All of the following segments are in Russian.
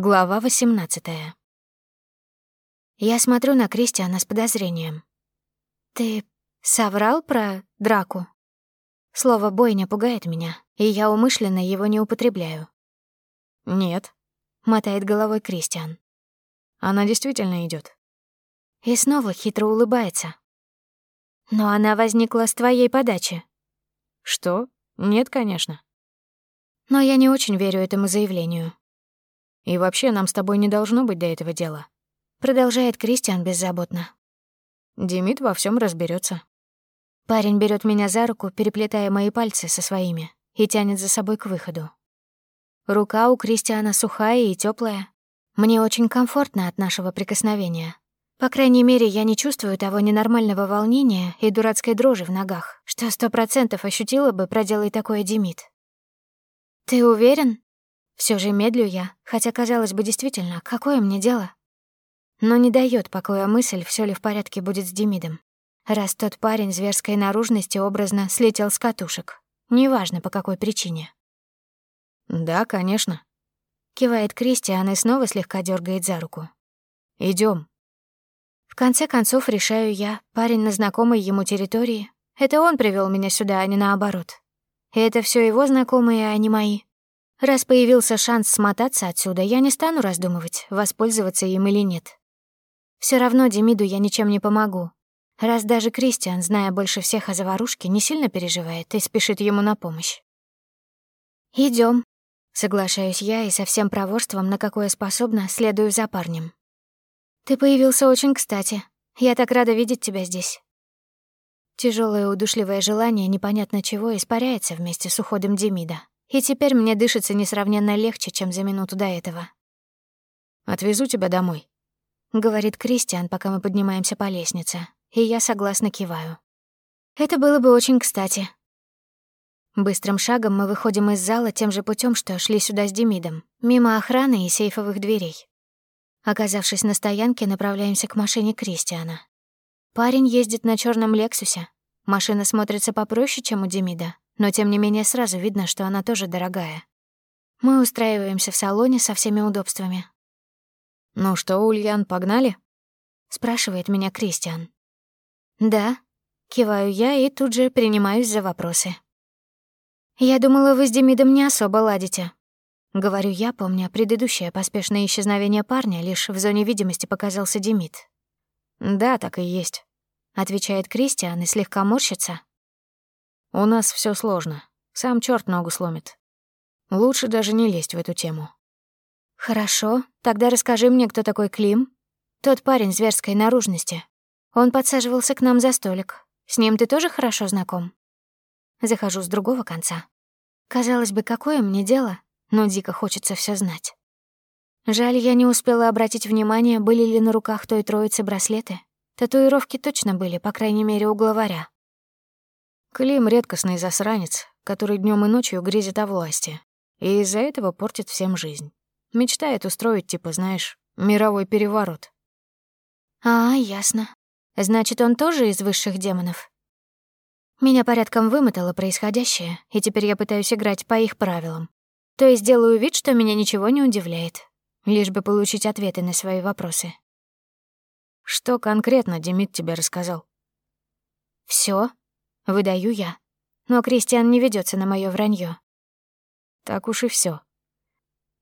Глава 18 Я смотрю на Кристиана с подозрением. «Ты соврал про драку?» Слово «бойня» пугает меня, и я умышленно его не употребляю. «Нет», — мотает головой Кристиан. «Она действительно идет. И снова хитро улыбается. «Но она возникла с твоей подачи». «Что? Нет, конечно». Но я не очень верю этому заявлению. И вообще нам с тобой не должно быть до этого дела. Продолжает Кристиан беззаботно. Демид во всем разберется. Парень берет меня за руку, переплетая мои пальцы со своими, и тянет за собой к выходу. Рука у Кристиана сухая и теплая. Мне очень комфортно от нашего прикосновения. По крайней мере, я не чувствую того ненормального волнения и дурацкой дрожи в ногах, что сто процентов ощутила бы, проделай такое Демид. «Ты уверен?» Все же медлю я, хотя, казалось бы, действительно, какое мне дело? Но не дает покоя мысль, все ли в порядке будет с Демидом. Раз тот парень зверской наружности образно слетел с катушек. Неважно, по какой причине. «Да, конечно», — кивает Кристиан и снова слегка дергает за руку. Идем. В конце концов, решаю я, парень на знакомой ему территории. Это он привел меня сюда, а не наоборот. И это все его знакомые, а не мои. Раз появился шанс смотаться отсюда, я не стану раздумывать, воспользоваться им или нет. Все равно Демиду я ничем не помогу. Раз даже Кристиан, зная больше всех о заварушке, не сильно переживает и спешит ему на помощь. Идем, соглашаюсь я и со всем проворством, на какое способна, следую за парнем. «Ты появился очень кстати. Я так рада видеть тебя здесь». Тяжелое удушливое желание непонятно чего испаряется вместе с уходом Демида. И теперь мне дышится несравненно легче, чем за минуту до этого. «Отвезу тебя домой», — говорит Кристиан, пока мы поднимаемся по лестнице, и я согласно киваю. «Это было бы очень кстати». Быстрым шагом мы выходим из зала тем же путем, что шли сюда с Демидом, мимо охраны и сейфовых дверей. Оказавшись на стоянке, направляемся к машине Кристиана. Парень ездит на черном Лексусе. Машина смотрится попроще, чем у Демида, но тем не менее сразу видно, что она тоже дорогая. Мы устраиваемся в салоне со всеми удобствами. «Ну что, Ульян, погнали?» — спрашивает меня Кристиан. «Да», — киваю я и тут же принимаюсь за вопросы. «Я думала, вы с Демидом не особо ладите», — говорю я, помня предыдущее поспешное исчезновение парня, лишь в зоне видимости показался Демид. «Да, так и есть», — отвечает Кристиан и слегка морщится, у нас все сложно. Сам черт ногу сломит. Лучше даже не лезть в эту тему. Хорошо, тогда расскажи мне, кто такой Клим. Тот парень зверской наружности. Он подсаживался к нам за столик. С ним ты тоже хорошо знаком? Захожу с другого конца. Казалось бы, какое мне дело, но дико хочется все знать. Жаль, я не успела обратить внимание, были ли на руках той троицы браслеты. Татуировки точно были, по крайней мере, у главаря. Клим — редкостный засранец, который днем и ночью грезит о власти, и из-за этого портит всем жизнь. Мечтает устроить, типа, знаешь, мировой переворот. А, ясно. Значит, он тоже из высших демонов? Меня порядком вымотало происходящее, и теперь я пытаюсь играть по их правилам. То есть делаю вид, что меня ничего не удивляет, лишь бы получить ответы на свои вопросы. Что конкретно Демид тебе рассказал? Все, Выдаю я. Но Кристиан не ведется на моё вранье. Так уж и все.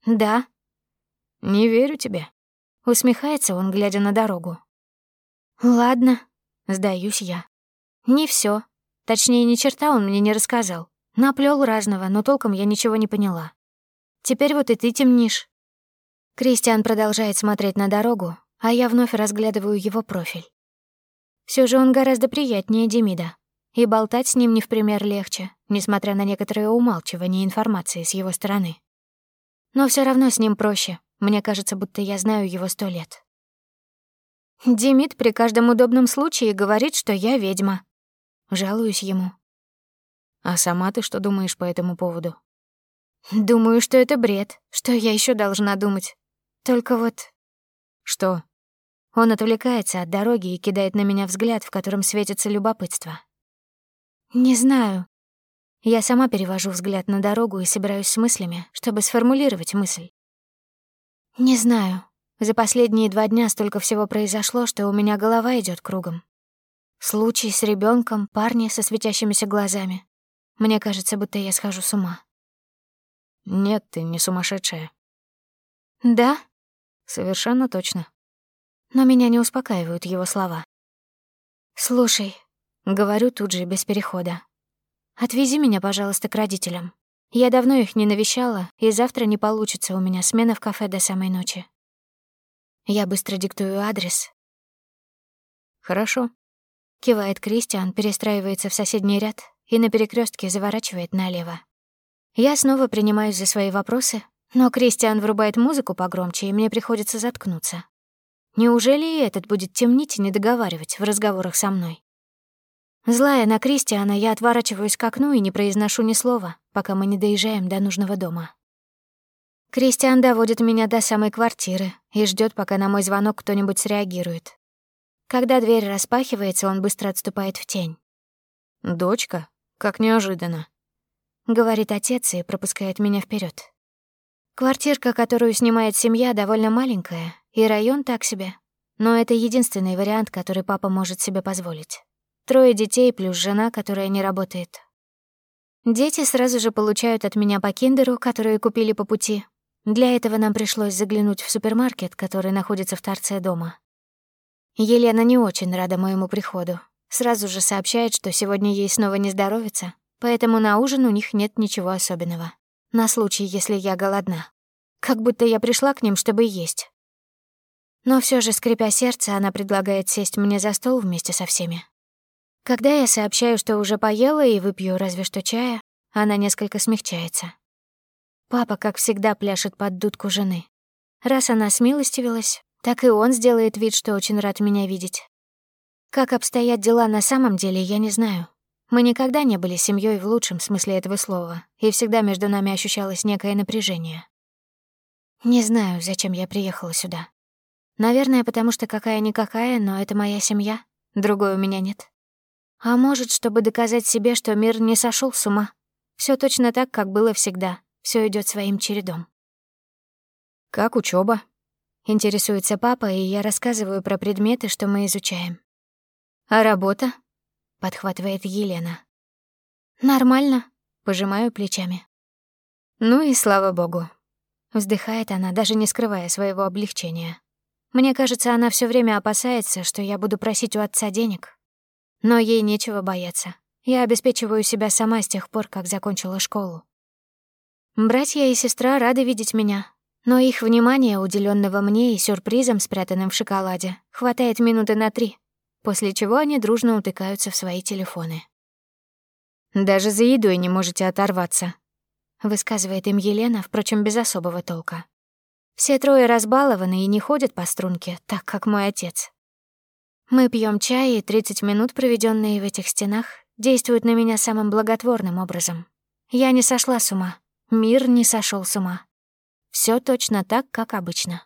Да. Не верю тебе. Усмехается он, глядя на дорогу. Ладно, сдаюсь я. Не все. Точнее, ни черта он мне не рассказал. Наплел разного, но толком я ничего не поняла. Теперь вот и ты темнишь. Кристиан продолжает смотреть на дорогу, а я вновь разглядываю его профиль. Все же он гораздо приятнее Демида и болтать с ним не в пример легче, несмотря на некоторое умалчивание информации с его стороны. Но все равно с ним проще. Мне кажется, будто я знаю его сто лет. Демид при каждом удобном случае говорит, что я ведьма. Жалуюсь ему. А сама ты что думаешь по этому поводу? Думаю, что это бред. Что я еще должна думать? Только вот... Что? Он отвлекается от дороги и кидает на меня взгляд, в котором светится любопытство. «Не знаю». Я сама перевожу взгляд на дорогу и собираюсь с мыслями, чтобы сформулировать мысль. Не знаю. За последние два дня столько всего произошло, что у меня голова идет кругом. Случай с ребенком, парни со светящимися глазами. Мне кажется, будто я схожу с ума. Нет, ты не сумасшедшая. Да? Совершенно точно. Но меня не успокаивают его слова. Слушай, говорю тут же без перехода. Отвези меня, пожалуйста, к родителям. Я давно их не навещала, и завтра не получится у меня смена в кафе до самой ночи. Я быстро диктую адрес. Хорошо. Кивает Кристиан, перестраивается в соседний ряд и на перекрестке заворачивает налево. Я снова принимаюсь за свои вопросы, но Кристиан врубает музыку погромче, и мне приходится заткнуться. Неужели и этот будет темнить и не договаривать в разговорах со мной? Злая на Кристиана, я отворачиваюсь к окну и не произношу ни слова, пока мы не доезжаем до нужного дома. Кристиан доводит меня до самой квартиры и ждет, пока на мой звонок кто-нибудь среагирует. Когда дверь распахивается, он быстро отступает в тень. «Дочка? Как неожиданно», — говорит отец и пропускает меня вперед. Квартирка, которую снимает семья, довольно маленькая, и район так себе. Но это единственный вариант, который папа может себе позволить. Трое детей плюс жена, которая не работает. Дети сразу же получают от меня по киндеру, которые купили по пути. Для этого нам пришлось заглянуть в супермаркет, который находится в торце дома. Елена не очень рада моему приходу. Сразу же сообщает, что сегодня ей снова не здоровится, поэтому на ужин у них нет ничего особенного. На случай, если я голодна. Как будто я пришла к ним, чтобы есть. Но все же, скрипя сердце, она предлагает сесть мне за стол вместе со всеми. Когда я сообщаю, что уже поела и выпью разве что чая, она несколько смягчается. Папа, как всегда, пляшет под дудку жены. Раз она смилостивилась, так и он сделает вид, что очень рад меня видеть. Как обстоят дела на самом деле, я не знаю. Мы никогда не были семьей в лучшем смысле этого слова, и всегда между нами ощущалось некое напряжение. Не знаю, зачем я приехала сюда. Наверное, потому что какая-никакая, но это моя семья, другой у меня нет. А может, чтобы доказать себе, что мир не сошел с ума. Все точно так, как было всегда. Все идет своим чередом. Как учеба? Интересуется папа, и я рассказываю про предметы, что мы изучаем. «А работа?» — подхватывает Елена. «Нормально», — пожимаю плечами. «Ну и слава богу». Вздыхает она, даже не скрывая своего облегчения. Мне кажется, она все время опасается, что я буду просить у отца денег. Но ей нечего бояться. Я обеспечиваю себя сама с тех пор, как закончила школу. Братья и сестра рады видеть меня, но их внимание, уделенного мне и сюрпризом, спрятанным в шоколаде, хватает минуты на три, после чего они дружно утыкаются в свои телефоны. «Даже за едой не можете оторваться», — высказывает им Елена, впрочем, без особого толка. Все трое разбалованы и не ходят по струнке, так как мой отец. Мы пьем чай, и 30 минут, проведенные в этих стенах, действуют на меня самым благотворным образом. Я не сошла с ума, мир не сошел с ума. Все точно так, как обычно.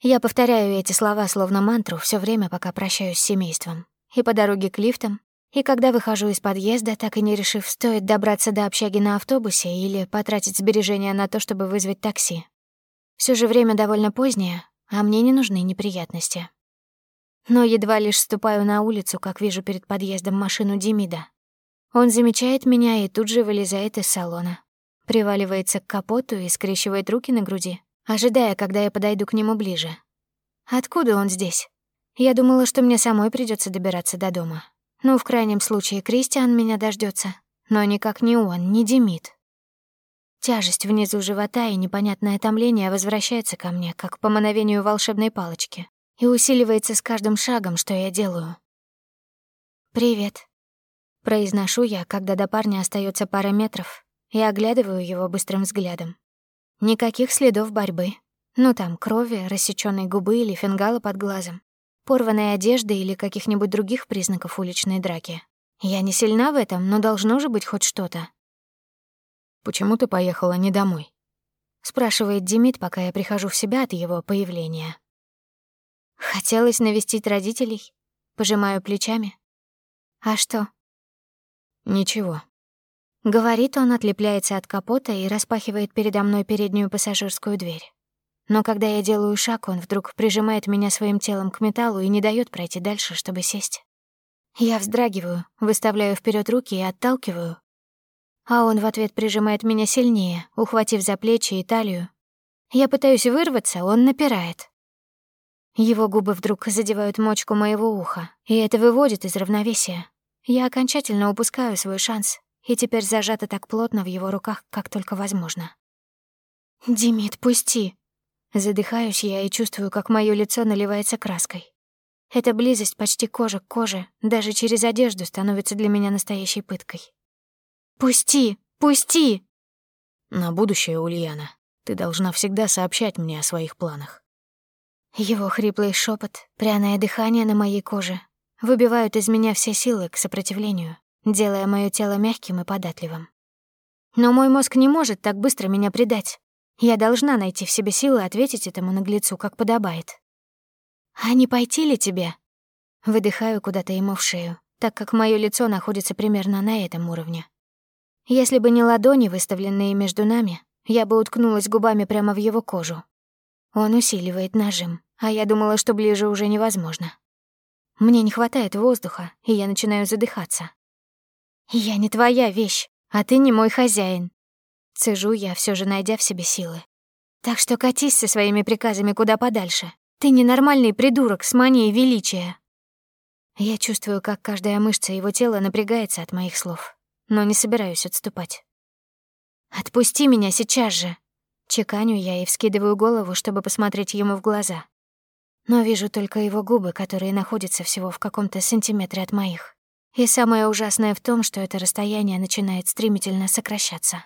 Я повторяю эти слова словно мантру все время, пока прощаюсь с семейством. И по дороге к лифтам, и когда выхожу из подъезда, так и не решив, стоит добраться до общаги на автобусе или потратить сбережения на то, чтобы вызвать такси. Все же время довольно позднее, а мне не нужны неприятности. Но едва лишь ступаю на улицу, как вижу перед подъездом машину Демида. Он замечает меня и тут же вылезает из салона приваливается к капоту и скрещивает руки на груди, ожидая, когда я подойду к нему ближе. Откуда он здесь? Я думала, что мне самой придется добираться до дома. Ну, в крайнем случае, Кристиан меня дождется, но никак не он, не Демид. Тяжесть внизу живота и непонятное томление возвращается ко мне, как по мановению волшебной палочки, и усиливается с каждым шагом, что я делаю. «Привет», — произношу я, когда до парня остается пара метров, и оглядываю его быстрым взглядом. Никаких следов борьбы. Ну там, крови, рассечённой губы или фингала под глазом, порванной одежды или каких-нибудь других признаков уличной драки. Я не сильна в этом, но должно же быть хоть что-то. «Почему ты поехала не домой?» — спрашивает Демид, пока я прихожу в себя от его появления. Хотелось навестить родителей. Пожимаю плечами. А что? Ничего. Говорит он, отлепляется от капота и распахивает передо мной переднюю пассажирскую дверь. Но когда я делаю шаг, он вдруг прижимает меня своим телом к металлу и не дает пройти дальше, чтобы сесть. Я вздрагиваю, выставляю вперед руки и отталкиваю. А он в ответ прижимает меня сильнее, ухватив за плечи и талию. Я пытаюсь вырваться, он напирает. Его губы вдруг задевают мочку моего уха, и это выводит из равновесия. Я окончательно упускаю свой шанс, и теперь зажата так плотно в его руках, как только возможно. «Димит, пусти!» Задыхаюсь я и чувствую, как моё лицо наливается краской. Эта близость почти кожа к коже, даже через одежду, становится для меня настоящей пыткой. «Пусти! Пусти!» «На будущее, Ульяна, ты должна всегда сообщать мне о своих планах». Его хриплый шепот, пряное дыхание на моей коже выбивают из меня все силы к сопротивлению, делая моё тело мягким и податливым. Но мой мозг не может так быстро меня предать. Я должна найти в себе силы ответить этому наглецу, как подобает. «А не пойти ли тебе?» Выдыхаю куда-то ему в шею, так как моё лицо находится примерно на этом уровне. Если бы не ладони, выставленные между нами, я бы уткнулась губами прямо в его кожу. Он усиливает нажим, а я думала, что ближе уже невозможно. Мне не хватает воздуха, и я начинаю задыхаться. «Я не твоя вещь, а ты не мой хозяин», Цежу я, все же найдя в себе силы. Так что катись со своими приказами куда подальше. Ты ненормальный придурок с манией величия. Я чувствую, как каждая мышца его тела напрягается от моих слов, но не собираюсь отступать. «Отпусти меня сейчас же!» Чеканю я и вскидываю голову, чтобы посмотреть ему в глаза. Но вижу только его губы, которые находятся всего в каком-то сантиметре от моих. И самое ужасное в том, что это расстояние начинает стремительно сокращаться.